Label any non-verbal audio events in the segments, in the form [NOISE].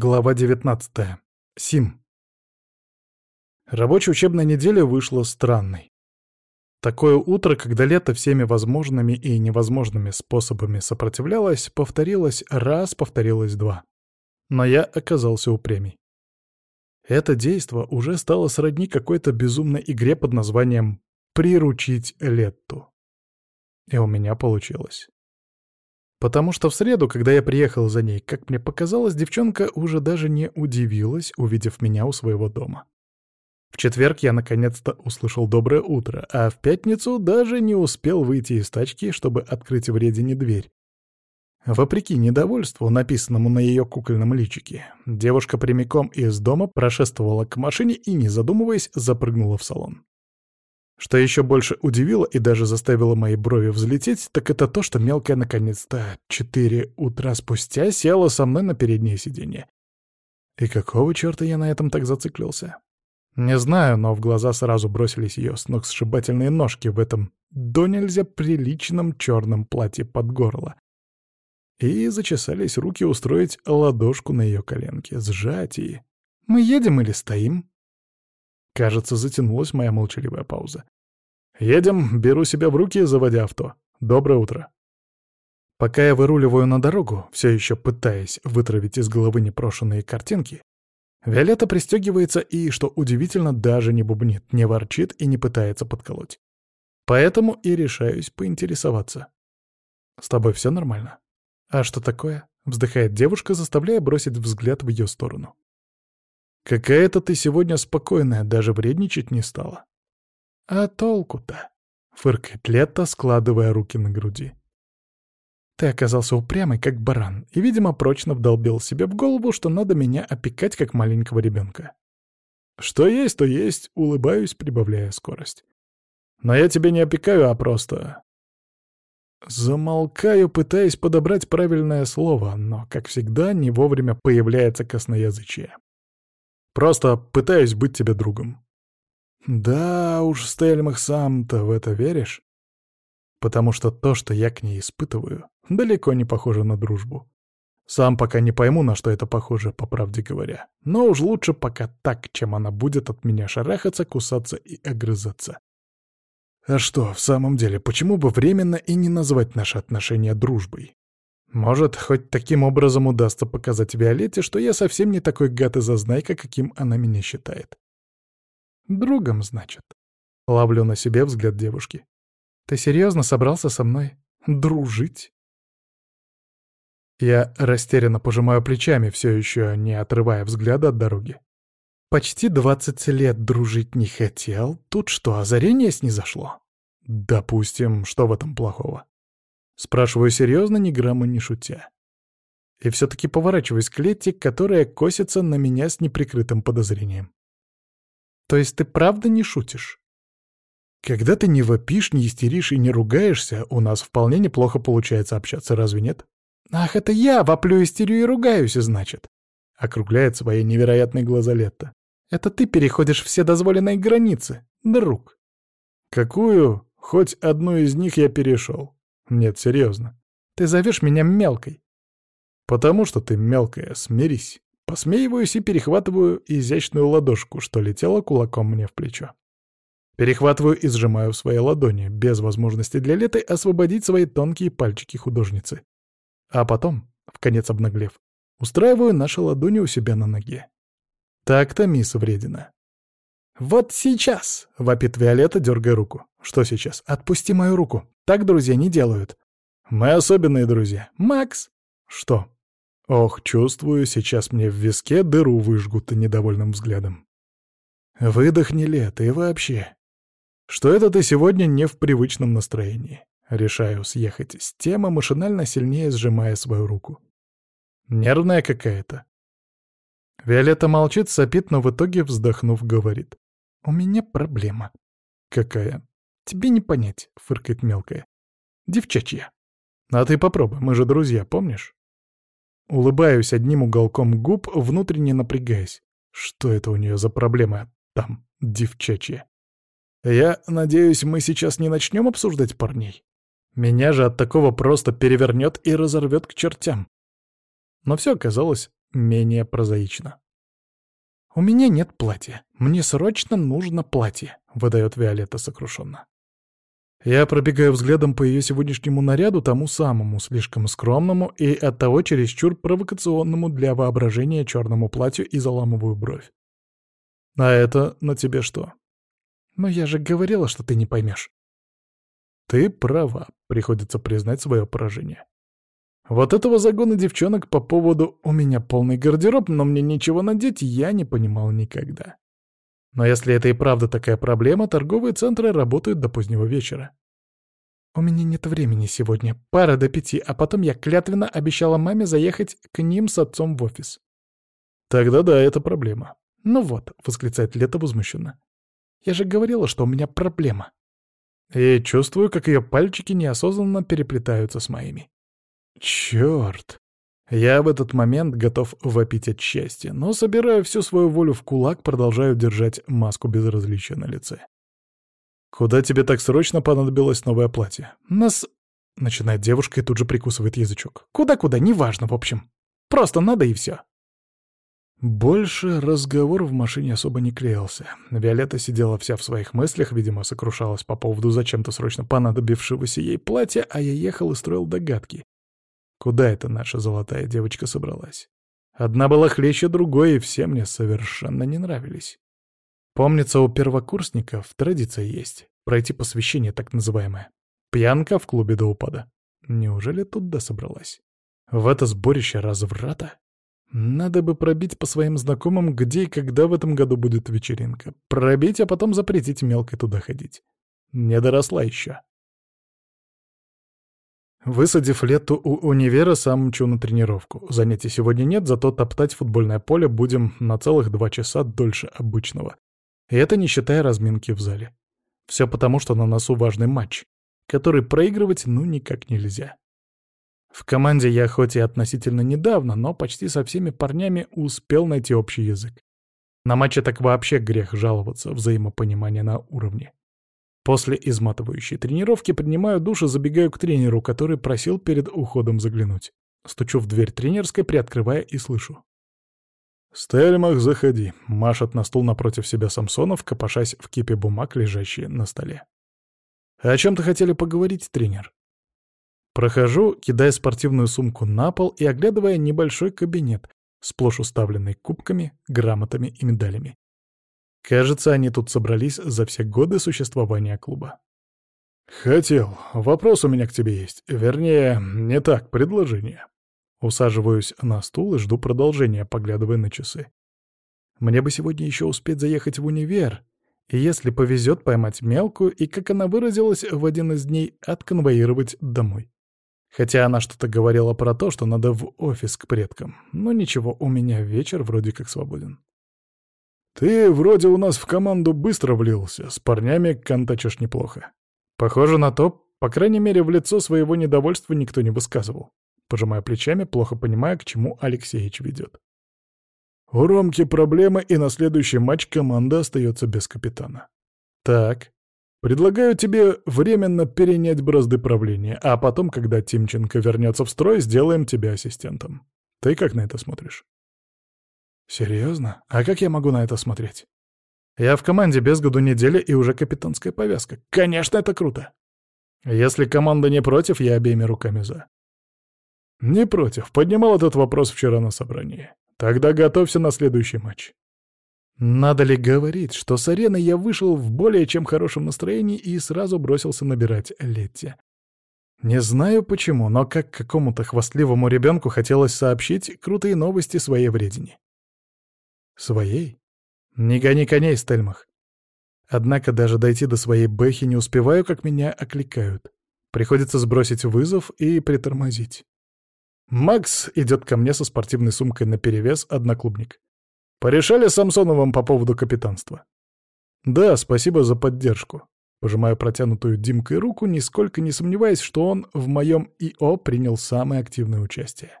Глава 19. Сим. Рабочая учебная неделя вышла странной. Такое утро, когда лето всеми возможными и невозможными способами сопротивлялось, повторилось раз, повторилось два. Но я оказался упрямей. Это действо уже стало сродни какой-то безумной игре под названием «Приручить Летту». И у меня получилось. Потому что в среду, когда я приехал за ней, как мне показалось, девчонка уже даже не удивилась, увидев меня у своего дома. В четверг я наконец-то услышал «доброе утро», а в пятницу даже не успел выйти из тачки, чтобы открыть вредине дверь. Вопреки недовольству, написанному на ее кукольном личике, девушка прямиком из дома прошествовала к машине и, не задумываясь, запрыгнула в салон. Что еще больше удивило и даже заставило мои брови взлететь, так это то, что мелкая наконец-то четыре утра спустя села со мной на переднее сиденье. И какого черта я на этом так зациклился? Не знаю, но в глаза сразу бросились ее сногсшибательные ножки в этом до нельзя приличном черном платье под горло. И зачесались руки устроить ладошку на ее коленке, сжать и... «Мы едем или стоим?» Кажется, затянулась моя молчаливая пауза. «Едем, беру себя в руки, заводя авто. Доброе утро». Пока я выруливаю на дорогу, все еще пытаясь вытравить из головы непрошенные картинки, Виолетта пристегивается и, что удивительно, даже не бубнит, не ворчит и не пытается подколоть. Поэтому и решаюсь поинтересоваться. «С тобой все нормально?» «А что такое?» — вздыхает девушка, заставляя бросить взгляд в ее сторону. Какая-то ты сегодня спокойная, даже вредничать не стала. А толку-то? Фыркает Лето, складывая руки на груди. Ты оказался упрямый, как баран, и, видимо, прочно вдолбил себе в голову, что надо меня опекать, как маленького ребенка. Что есть, то есть, улыбаюсь, прибавляя скорость. Но я тебя не опекаю, а просто... Замолкаю, пытаясь подобрать правильное слово, но, как всегда, не вовремя появляется косноязычие. Просто пытаюсь быть тебе другом». «Да уж, Стельмах, сам-то в это веришь?» «Потому что то, что я к ней испытываю, далеко не похоже на дружбу. Сам пока не пойму, на что это похоже, по правде говоря. Но уж лучше пока так, чем она будет от меня шарахаться, кусаться и огрызаться. А что, в самом деле, почему бы временно и не назвать наши отношения дружбой? Может, хоть таким образом удастся показать Виолетте, что я совсем не такой гад и зазнайка, каким она меня считает. Другом, значит. Ловлю на себе взгляд девушки. Ты серьезно собрался со мной дружить? Я растерянно пожимаю плечами, все еще не отрывая взгляда от дороги. Почти двадцать лет дружить не хотел, тут что, озарение снизошло? Допустим, что в этом плохого? Спрашиваю серьезно, ни грамма не шутя. И все-таки поворачиваюсь к Летти, которая косится на меня с неприкрытым подозрением. То есть ты правда не шутишь? Когда ты не вопишь, не истеришь и не ругаешься, у нас вполне неплохо получается общаться, разве нет? Ах, это я воплю, истерию и ругаюсь, значит. Округляет свои невероятные глаза Летта. Это ты переходишь все дозволенные границы, друг. Какую? Хоть одну из них я перешел. Нет, серьезно. Ты зовешь меня мелкой. Потому что ты мелкая, смирись. Посмеиваюсь и перехватываю изящную ладошку, что летела кулаком мне в плечо. Перехватываю и сжимаю в своей ладони, без возможности для леты освободить свои тонкие пальчики художницы. А потом, в конец обнаглев, устраиваю наши ладони у себя на ноге. Так-то, мисс Вредина. «Вот сейчас!» — вопит Виолетта, дергая руку. «Что сейчас? Отпусти мою руку. Так друзья не делают». «Мы особенные друзья. Макс!» «Что?» Ох, чувствую, сейчас мне в виске дыру выжгут недовольным взглядом. Выдохни, Лет, и вообще. Что это ты сегодня не в привычном настроении? Решаю съехать с темы, машинально сильнее сжимая свою руку. Нервная какая-то. Виолетта молчит, сопит, но в итоге, вздохнув, говорит. «У меня проблема». «Какая?» «Тебе не понять», — фыркает мелкая. «Девчачья». «А ты попробуй, мы же друзья, помнишь?» Улыбаюсь одним уголком губ, внутренне напрягаясь. Что это у нее за проблема там, девчачья? Я надеюсь, мы сейчас не начнем обсуждать парней? Меня же от такого просто перевернет и разорвет к чертям. Но все оказалось менее прозаично. «У меня нет платья. Мне срочно нужно платье», — выдает Виолетта сокрушенно. Я пробегаю взглядом по ее сегодняшнему наряду, тому самому, слишком скромному и оттого чересчур провокационному для воображения черному платью и заламываю бровь. «А это на тебе что?» «Но я же говорила, что ты не поймешь». «Ты права», — приходится признать свое поражение. Вот этого загона девчонок по поводу «у меня полный гардероб, но мне ничего надеть» я не понимал никогда. Но если это и правда такая проблема, торговые центры работают до позднего вечера. У меня нет времени сегодня, пара до пяти, а потом я клятвенно обещала маме заехать к ним с отцом в офис. Тогда да, это проблема. Ну вот, восклицает Лето возмущенно. Я же говорила, что у меня проблема. И чувствую, как ее пальчики неосознанно переплетаются с моими. Черт! Я в этот момент готов вопить от счастья, но собираю всю свою волю в кулак, продолжаю держать маску безразличия на лице. «Куда тебе так срочно понадобилось новое платье?» «Нас...» — начинает девушка и тут же прикусывает язычок. «Куда-куда, неважно, в общем. Просто надо и все». Больше разговор в машине особо не клеился. Виолетта сидела вся в своих мыслях, видимо, сокрушалась по поводу зачем-то срочно понадобившегося ей платья, а я ехал и строил догадки. Куда эта наша золотая девочка собралась? Одна была хлеще другой, и все мне совершенно не нравились. Помнится, у первокурсников традиция есть — пройти посвящение так называемое. Пьянка в клубе до упада. Неужели туда собралась? В это сборище разврата? Надо бы пробить по своим знакомым, где и когда в этом году будет вечеринка. Пробить, а потом запретить мелкой туда ходить. Не доросла еще. Высадив лету у универа, сам мчу на тренировку. Занятий сегодня нет, зато топтать футбольное поле будем на целых два часа дольше обычного. И это не считая разминки в зале. Все потому, что на носу важный матч, который проигрывать ну никак нельзя. В команде я хоть и относительно недавно, но почти со всеми парнями успел найти общий язык. На матче так вообще грех жаловаться, взаимопонимание на уровне. После изматывающей тренировки принимаю душ и забегаю к тренеру, который просил перед уходом заглянуть. Стучу в дверь тренерской, приоткрывая и слышу. «Стельмах, заходи», — машет на стул напротив себя Самсонов, копошась в кипе бумаг, лежащие на столе. «О чем-то хотели поговорить, тренер?» Прохожу, кидая спортивную сумку на пол и оглядывая небольшой кабинет, сплошь уставленный кубками, грамотами и медалями. Кажется, они тут собрались за все годы существования клуба. «Хотел. Вопрос у меня к тебе есть. Вернее, не так, предложение». Усаживаюсь на стул и жду продолжения, поглядывая на часы. Мне бы сегодня еще успеть заехать в универ, и если повезет поймать мелкую и, как она выразилась, в один из дней отконвоировать домой. Хотя она что-то говорила про то, что надо в офис к предкам. Но ничего, у меня вечер вроде как свободен. «Ты вроде у нас в команду быстро влился, с парнями контачишь неплохо». «Похоже на то, по крайней мере, в лицо своего недовольства никто не высказывал». Пожимая плечами, плохо понимая, к чему Алексеич ведет. У Ромки проблемы, и на следующий матч команда остается без капитана. Так, предлагаю тебе временно перенять бразды правления, а потом, когда Тимченко вернется в строй, сделаем тебя ассистентом. Ты как на это смотришь? Серьезно? А как я могу на это смотреть? Я в команде без году недели и уже капитанская повязка. Конечно, это круто. Если команда не против, я обеими руками за. Не против. Поднимал этот вопрос вчера на собрании. Тогда готовься на следующий матч. Надо ли говорить, что с арены я вышел в более чем хорошем настроении и сразу бросился набирать Летти. Не знаю почему, но как какому-то хвастливому ребенку хотелось сообщить крутые новости своей вредине. Своей? Не гони коней, Стельмах. Однако даже дойти до своей бэхи не успеваю, как меня окликают. Приходится сбросить вызов и притормозить. Макс идет ко мне со спортивной сумкой наперевес, одноклубник. Порешали с Самсоновым по поводу капитанства. Да, спасибо за поддержку. Пожимаю протянутую Димкой руку, нисколько не сомневаясь, что он в моем ИО принял самое активное участие.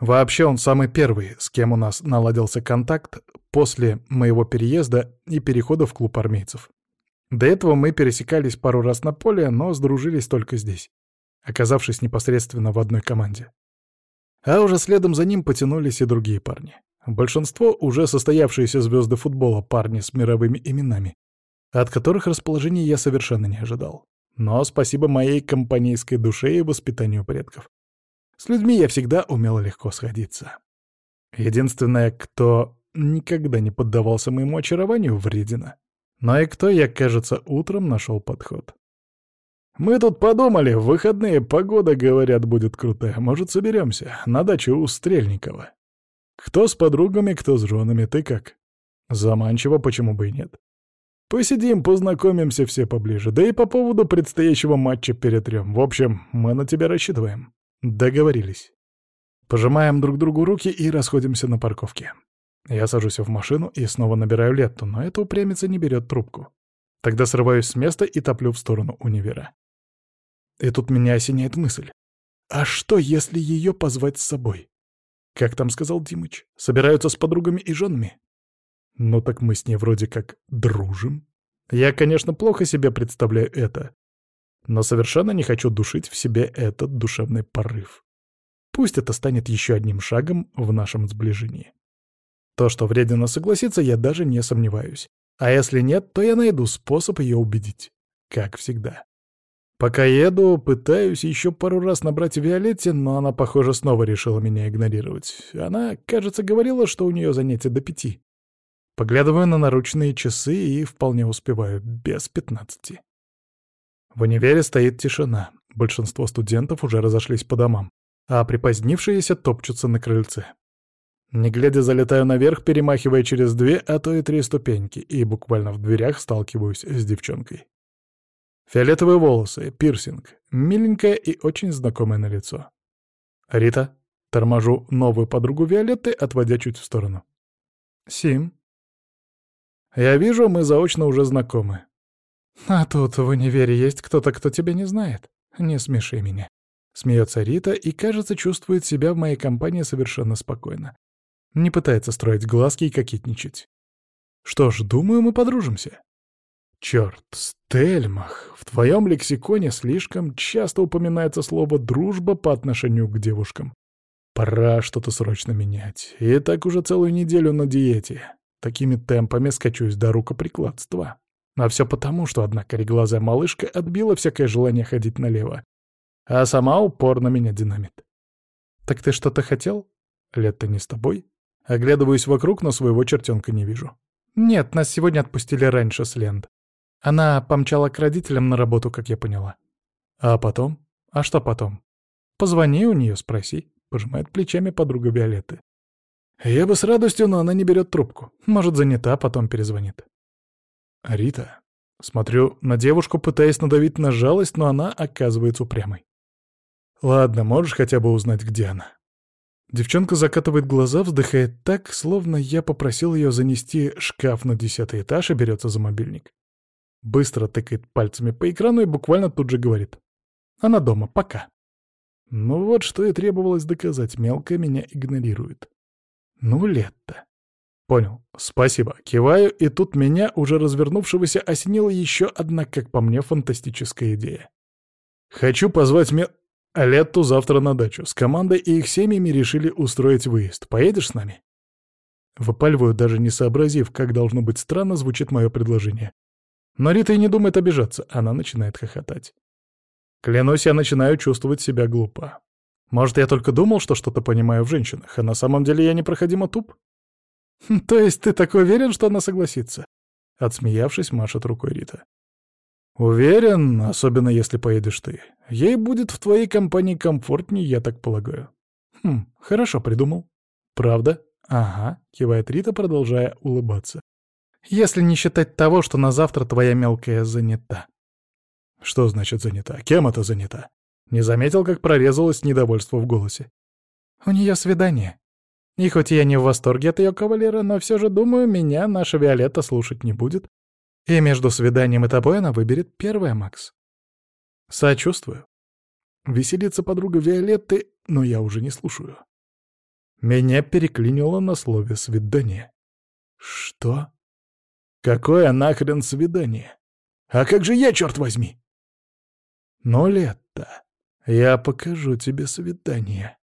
Вообще он самый первый, с кем у нас наладился контакт после моего переезда и перехода в клуб армейцев. До этого мы пересекались пару раз на поле, но сдружились только здесь, оказавшись непосредственно в одной команде. А уже следом за ним потянулись и другие парни. Большинство — уже состоявшиеся звезды футбола, парни с мировыми именами, от которых расположения я совершенно не ожидал. Но спасибо моей компанейской душе и воспитанию предков. С людьми я всегда умел легко сходиться. Единственное, кто никогда не поддавался моему очарованию, вредина. Но и кто, я, кажется, утром нашел подход. «Мы тут подумали, в выходные погода, говорят, будет крутая. Может, соберемся на дачу у Стрельникова. Кто с подругами, кто с женами, ты как?» Заманчиво, почему бы и нет. Посидим, познакомимся все поближе, да и по поводу предстоящего матча перетрем. В общем, мы на тебя рассчитываем. Договорились. Пожимаем друг другу руки и расходимся на парковке. Я сажусь в машину и снова набираю Летту, но эта упрямица не берет трубку. Тогда срываюсь с места и топлю в сторону универа. И тут меня осеняет мысль. А что, если ее позвать с собой? Как там сказал Димыч? Собираются с подругами и женами? Ну так мы с ней вроде как дружим. Я, конечно, плохо себе представляю это, но совершенно не хочу душить в себе этот душевный порыв. Пусть это станет еще одним шагом в нашем сближении. То, что вредно согласится, я даже не сомневаюсь. А если нет, то я найду способ ее убедить. Как всегда. Пока еду, пытаюсь еще пару раз набрать Виолетте, но она, похоже, снова решила меня игнорировать. Она, кажется, говорила, что у нее занятия до пяти. Поглядываю на наручные часы и вполне успеваю, без пятнадцати. В универе стоит тишина. Большинство студентов уже разошлись по домам, а припозднившиеся топчутся на крыльце. Не глядя, залетаю наверх, перемахивая через две, а то и три ступеньки, и буквально в дверях сталкиваюсь с девчонкой. Фиолетовые волосы, пирсинг, миленькая и очень знакомая на лицо. «Рита?» — торможу новую подругу Виолетты, отводя чуть в сторону. «Сим?» Я вижу, мы заочно уже знакомы. А тут в универе есть кто-то, кто тебя не знает. Не смеши меня. Смеется Рита и, кажется, чувствует себя в моей компании совершенно спокойно. Не пытается строить глазки и кокетничать. Что ж, думаю, мы подружимся. Черт, Стельмах, в твоем лексиконе слишком часто упоминается слово «дружба» по отношению к девушкам. Пора что-то срочно менять. И так уже целую неделю на диете. Такими темпами скачусь до рукоприкладства. А все потому, что одна кореглазая малышка отбила всякое желание ходить налево. А сама упорно меня динамит. «Так ты что-то хотел?» «Лет-то не с тобой?» Оглядываюсь вокруг, но своего чертенка не вижу. «Нет, нас сегодня отпустили раньше с Ленд. Она помчала к родителям на работу, как я поняла». «А потом? А что потом?» «Позвони у нее, спроси», — пожимает плечами подруга Виолетты. Я бы с радостью, но она не берет трубку. Может, занята, потом перезвонит. Рита. Смотрю на девушку, пытаясь надавить на жалость, но она оказывается упрямой. Ладно, можешь хотя бы узнать, где она. Девчонка закатывает глаза, вздыхает так, словно я попросил ее занести шкаф на десятый этаж и берется за мобильник. Быстро тыкает пальцами по экрану и буквально тут же говорит. Она дома, пока. Ну вот что и требовалось доказать, мелкая меня игнорирует. Ну, лето. Понял. Спасибо. Киваю, и тут меня, уже развернувшегося, осенила еще одна, как по мне, фантастическая идея. Хочу позвать Ме... Летту завтра на дачу. С командой и их семьями решили устроить выезд. Поедешь с нами? Выпаливаю, даже не сообразив, как должно быть странно звучит мое предложение. Но Рита и не думает обижаться, она начинает хохотать. Клянусь, я начинаю чувствовать себя глупо. Может, я только думал, что что-то понимаю в женщинах, а на самом деле я непроходимо туп? [LAUGHS] То есть ты так уверен, что она согласится? Отсмеявшись, машет рукой Рита. Уверен, особенно если поедешь ты. Ей будет в твоей компании комфортнее, я так полагаю. Хм, хорошо придумал. Правда? Ага, кивает Рита, продолжая улыбаться. Если не считать того, что на завтра твоя мелкая занята. Что значит занята? Кем это занята? Не заметил, как прорезалось недовольство в голосе. «У нее свидание. И хоть я не в восторге от ее кавалера, но все же думаю, меня наша Виолетта слушать не будет. И между свиданием и тобой она выберет первое, Макс. Сочувствую. Веселится подруга Виолетты, но я уже не слушаю. Меня переклинило на слове «свидание». Что? Какое нахрен свидание? А как же я, черт возьми? Но лето. Я покажу тебе свидание.